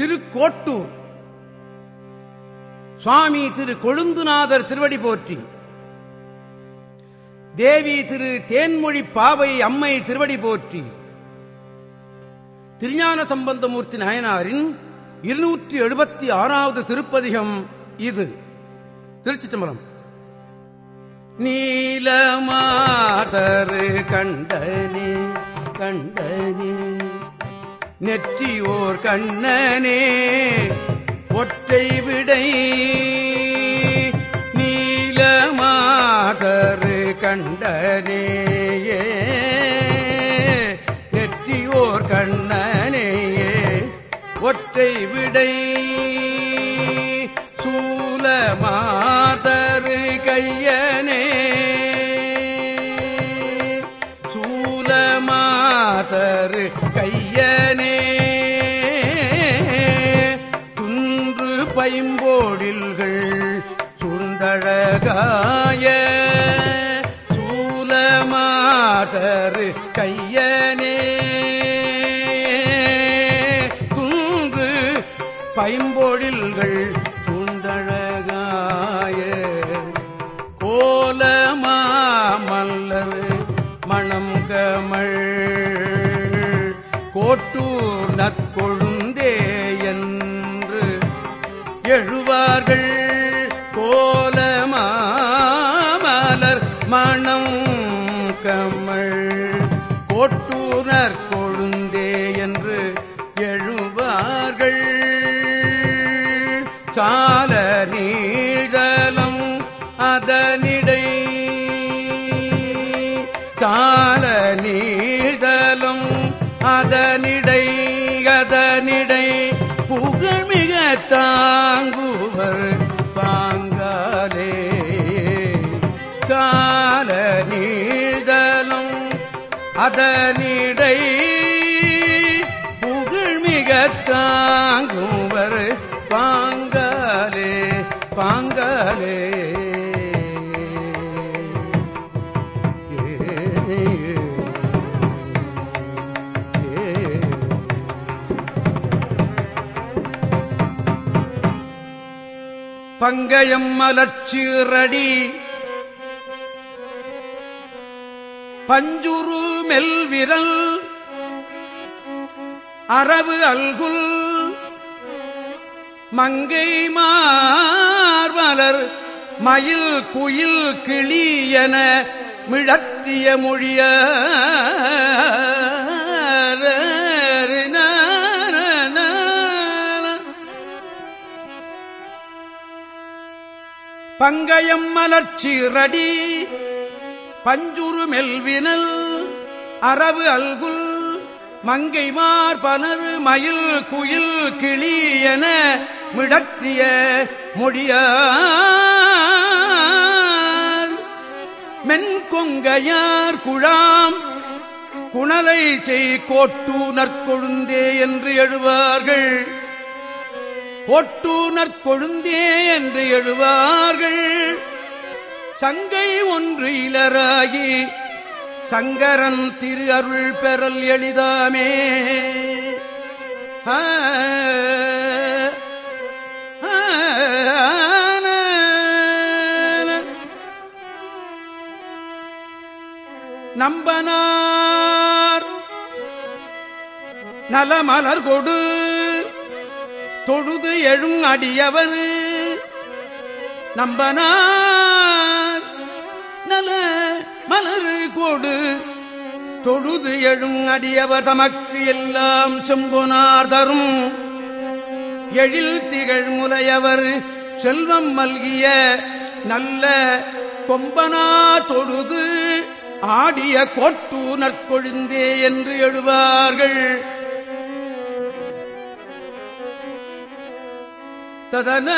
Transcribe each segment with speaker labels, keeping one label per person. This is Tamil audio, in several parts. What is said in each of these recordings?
Speaker 1: திருக்கோட்டூர். சுவாமி திரு கொழுந்துநாதர் திருவடி போற்றி. தேவி திரு தேன்மொழி பாவை அம்மை திருவடி போற்றி. திருஞான சம்பந்தமூர்த்தி நாயனாரின் இருநூற்றி எழுபத்தி ஆறாவது திருப்பதிகம் இது. திருச்சி தம்பரம் நீலமாதரு கண்டனி கண்டனி. நெற்றியோர் கண்ணனே ஒற்றை விடை பைம்போடில்கள் சுந்தழகாய சூலமாதரு கையனே. துங்கு பைம்பொழில்கள் சுந்தழகாய கோலமாமல்லர் மணம் கமள் கோட்டூர் நற்கொள் எழுவார்கள். கோலமாமலர் மணம் கமல். கோட்டூனர் கொழுந்தே என்று எழுவார்கள். சால நீழலம் அதனிடை. சால நீழலம் அதனிடை அதனிடை. பங்கயம் மலச்சீரடி பஞ்சுரு மெல்விரல் அரவு அல்குல் மங்கை மார்வலர் மயில் குயில் கிளி என மிழத்திய மொழிய பங்கயம் மலர்ச்சிரடி பஞ்சுரு மெல்வினல் அரவு அல்குல் மங்கைமார் பலர் மயில் குயில் கிளி என மிடற்றிய மொழியார். மென்கொங்கையார் குழாம் குணலை செய் கோட்டு நற்கொழுந்தே என்று எழுவார்கள். கோட்டு நற்கொழுந்தே என்று எழுவார்கள். சங்கை ஒன்று இலராகி சங்கரன் திரு அருள் பெறல் எளிதாமே. நம்பனார் நலமலர் கொடு. தொழுது எழும் அடியவர். நம்பனார் நல மலர் கொடு. தொழுது எழும் அடியவர் தமக்கு எல்லாம் செம்பொனார் தரும். எழில் திகழ் முலையவர் செல்வம் மல்கிய நல்ல கொம்பனா தொழுது. ஆடிய கோட்டு நற்கொழுந்தே என்று எழுவார்கள். ததன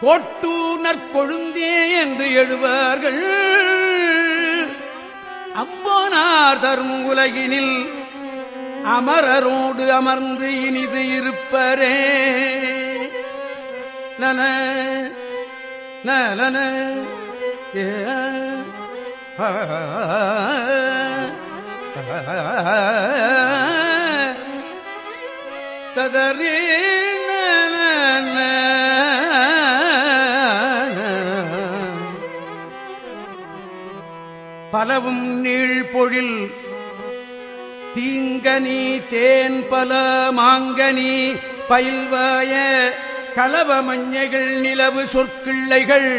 Speaker 1: கோட்டு நற்கொழுந்தே என்று எழுவார்கள். அம்போனார் தரும் உலகினில் அமரரோடு அமர்ந்து இனிது இருப்பரே. நன நலன ஏ ஆ, ஆ, ஆ, ததறி பலவும் நீழ்பொழில் தீங்கனி தேன் பல மாங்கனி பயில்வாய கலவ மஞ்சைகள் நிலவு சொற்கிள்ளைகள்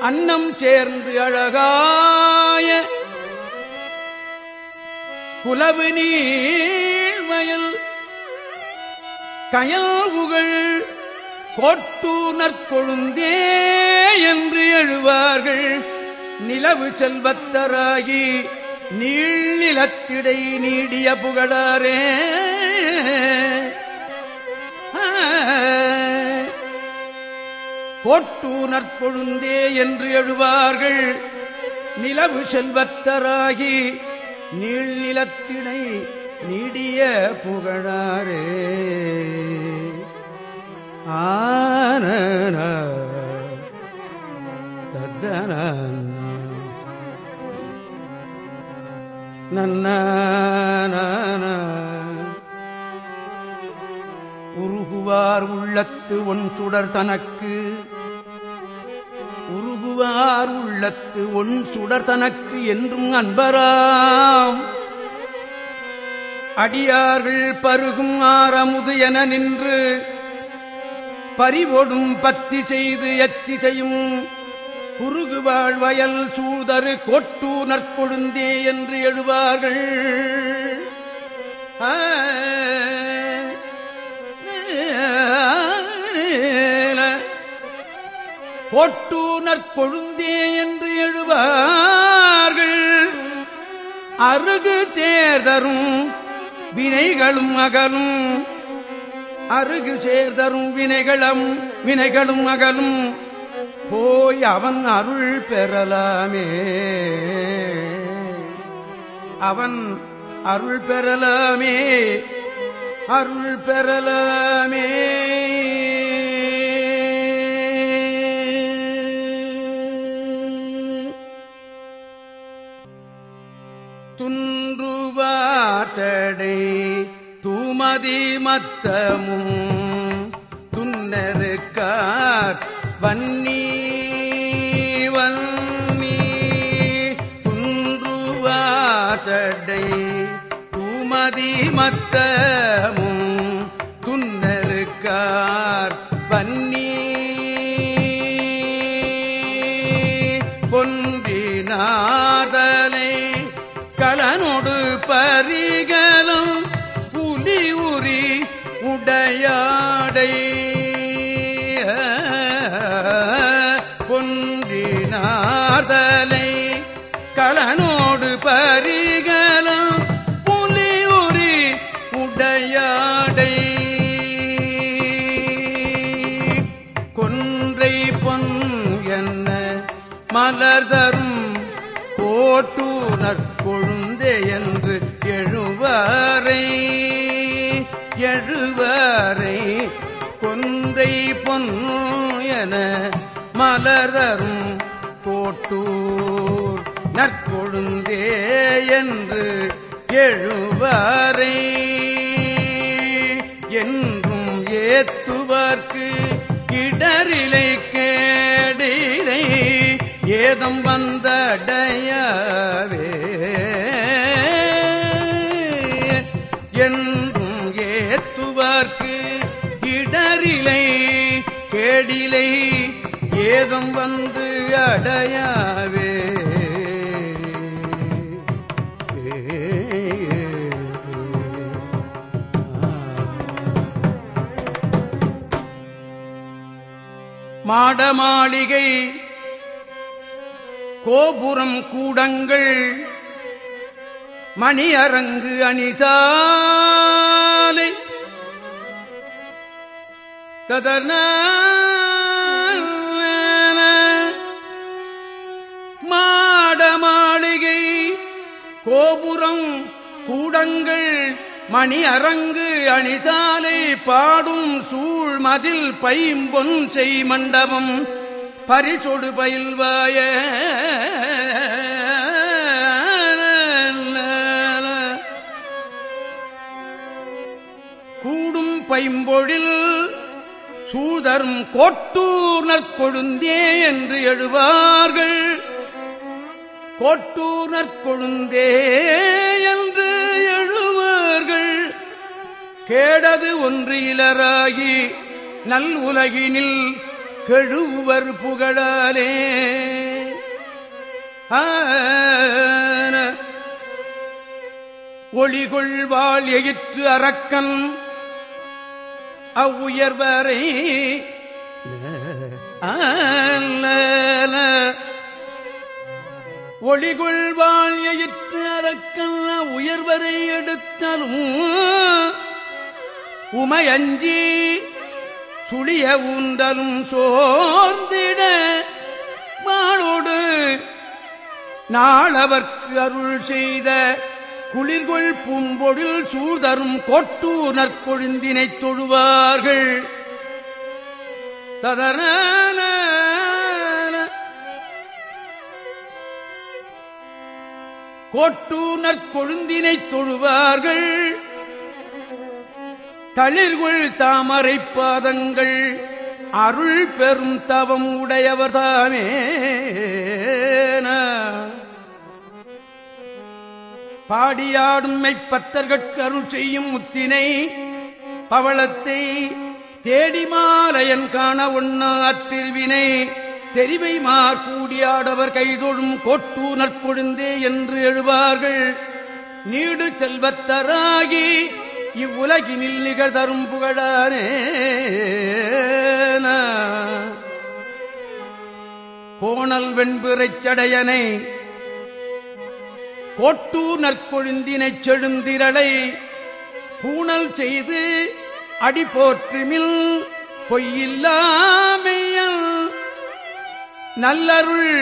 Speaker 1: அன்னம் சேர்ந்து அழகாய குலவு நீழ்வயல் கயல் உகள் கோட்டூனற் கொழுந்தே என்று எழுவார்கள். நிலவு செல்வத்தராகி நீழ்நிலத்திடை நீடிய புகழாரே. கோட்டூனற் கொழுந்தே என்று எழுவார்கள். நிலவு செல்வத்தராகி நீழ்நிலத்திடை நீடிய புகழாரே. ஆன தத்தன உருகுவார் உள்ளத்து ஒன் சுடர் தனக்கு. உருகுவார் உள்ளத்து ஒன் சுடர் தனக்கு என்றும் அன்பராம். அடியார்கள் பருகும் ஆரமுது என நின்று பறிவொடும் பத்தி செய்து எத்தி செய்யும் குறுகு வாழ்வயல் சூதரு கொட்டு நற்கொழுந்தே என்று எழுவார்கள் கொட்டு நற்கொழுந்தே என்று எழுவார்கள் அருகு சேர்தரும் வினைகளும் அகலும். அருகு சேர்தரும் வினைகளும் வினைகளும் அகலும். போய் அவன் அருள் பெறலாமே. அவன் அருள் பெறலாமே. அருள் பெறலாமே. துன்றுவாத்தடை தூமதி மத்தமும் துன்னருக்கார் வன்னி வன்னி துன்றுவாத்தடை தூமதி மத்தமும் துன்னருக்கார் வன்னி பொன்றினாதலை கலனொடு பரிகலம் உடையாடை பொன்றினார்தலை கலனோடு பரிகலம் புலியுரி உடையாடை. கொன்றை பொன் என்ன மலர் தரும் கோட்டூனர் கொழுந்தே என்று எழுவாரை எழுவாரை கொன்றை பொன் என மலரரும் கோட்டூர் நற்கொழுந்தே என்று எழுவாரை. என்றும் ஏத்துவார்க்கு இடரிலை கேடிலை ஏதம் வந்தடைய வேகம் வந்து அடையாவே. மாட மாளிகை கோபுரம் கூடங்கள் மணியரங்கு அணிசாலை. ததர்ன மணி அரங்கு அணிதாலை பாடும் சூழ் மதில் பைம்பொன் செய் மண்டபம் பரிசொடு பயில்வாய. கூடும் பைம்பொழில் சூதரும் கோட்டூர் நற்கொழுந்தே என்று எழுவார்கள். கோட்டூர் நற்கொழுந்தே என்று கேடது ஒன்று இலராகி நல் உலகினில் கெழுவர் புகழாலே. ஆன ஒளிகொள்வாள் எயிற்று அரக்கன் அவ்வுயர்வரை ஒளிகொள்வாள் எயிற்று அரக்கன் உயர்வரை எடுத்தலும் உமையஞ்சி சுழிய ஊந்தலும் சோர்ந்திட மாளோடு நாளவர்க்கு அருள் செய்த குளிர்கொள் பூம்பொழில் சூதரும் கொட்டூர் நற்கொழுந்தினைத் தொழுவார்கள். ததன கோட்டூர் நற்கொழுந்தினைத் தொழுவார்கள். தளிர்குள் தாமரை பாதங்கள். அருள் பெரும் தவம் உடையவர்தாமே பாடியாடும் மெய்ப்பத்தர்கட்கு அருள் செய்யும் முத்தினை பவளத்தை தேடி மாலையன் காண ஒண்ணா அத்திருவினை தெரிவை மார் கூடியாடவர் கைதொழும் கொட்டு நற்கொழுந்தே என்று எழுவார்கள். நீடு செல்வத்தராகி உலகினில் நிகழ்தரும் புகழானே கோணல் வெண்பிறைச் சடையனை கோட்டூர் நற்கொழுந்தினைச் செழுந்திரளை பூணல் செய்து அடி போற்றுமில் பொய்யில்லாமையல் நல்லருள்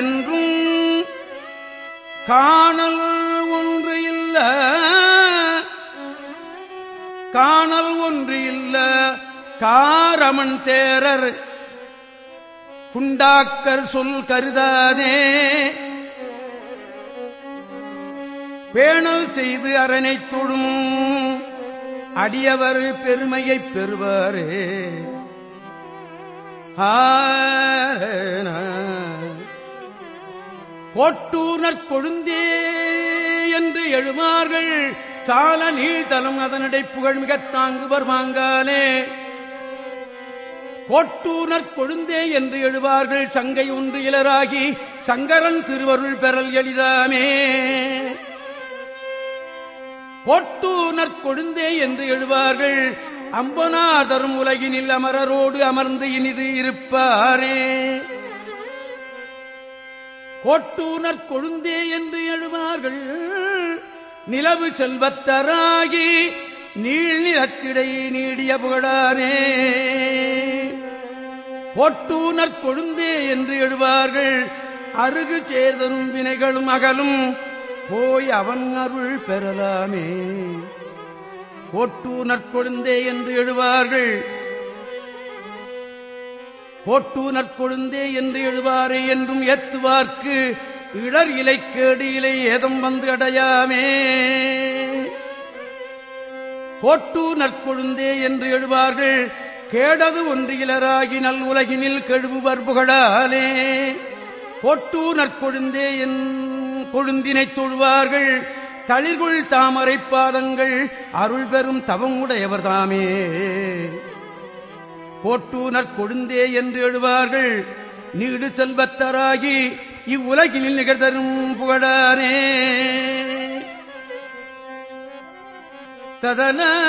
Speaker 1: என்றும் காணல் ஒன்று இல்லை காணல் ஒன்று இல்ல. காரமன் தேரர் குண்டாக்கர் சொல் கருதானே பேணல் செய்து அரணை தொடும் அடியவர் பெருமையைப் பெறுவாரே. கோட்டூர்னர் கொழுந்தே என்று எழுமார்கள் சால நீழ்தலம் அதனடை புகழ் மிகத் தாங்குவர் மாங்காலே. கோட்டூனர் கொழுந்தே என்று எழுவார்கள் சங்கை ஒன்று இலராகி சங்கரன் திருவருள் பெறல் எளிதாமே. கோட்டூனர் கொழுந்தே என்று எழுவார்கள் அம்பனார் தரும் உலகினில் அமரரோடு அமர்ந்து இனிது இருப்பாரே. கோட்டூனர் கொழுந்தே என்று எழுவார்கள் நிலவு செல்வத்தராகி நீள் நீடிய புகழானே கோட்டூனர் கொழுந்தே என்று எழுவார்கள். அருகு சேர்தனும் வினைகளும் அகலும். போய் அவன் அருள் பெறலாமே. கோட்டூனர் கொழுந்தே என்று எழுவார்கள். கோட்டூனர் கொழுந்தே என்று எழுவாரே என்றும் ஏத்துவார்க்கு. இடர் இலைக்கேடு இலை ஏதம் வந்து அடையாமே. கோட்டு நற்கொழுந்தே என்று எழுவார்கள் கேடது ஒன்றியலராகி நல் உலகினில் கெழுவுவர் புகழாலே. கோட்டு நற்கொழுந்தே என் கொழுந்தினைத் தொழுவார்கள் தளிர்குள் தாமரை பாதங்கள் அருள் பெறும் தவம் உடையவர்தாமே கோட்டூனர் கொழுந்தே என்று எழுவார்கள் நீடு செல்வத்தராகி இவ்வுலகினில் நிகழ்தரும் புகழானே ததன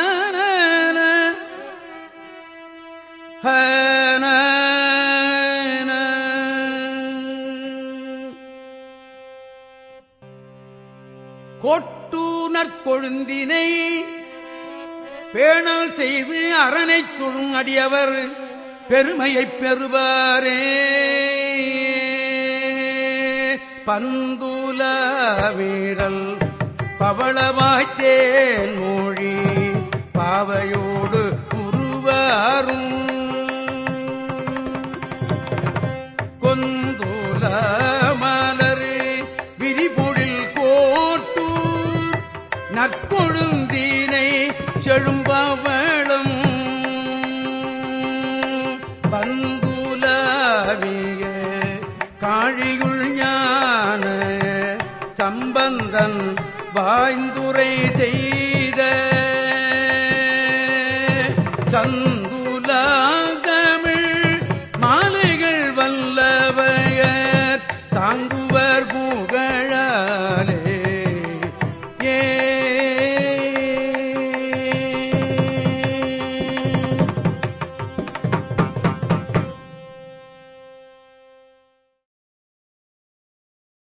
Speaker 1: கோட்டூனர் கொழுந்தினை பேணல் செய்து அரணைத் தொழும் அடியவர் பெருமையைப் பெறுவாரே. பந்துல வீரல் பவளவாய்த்தேன் மொழி பாவையோ சம்பந்தன் வாய்ந்துரை செய்த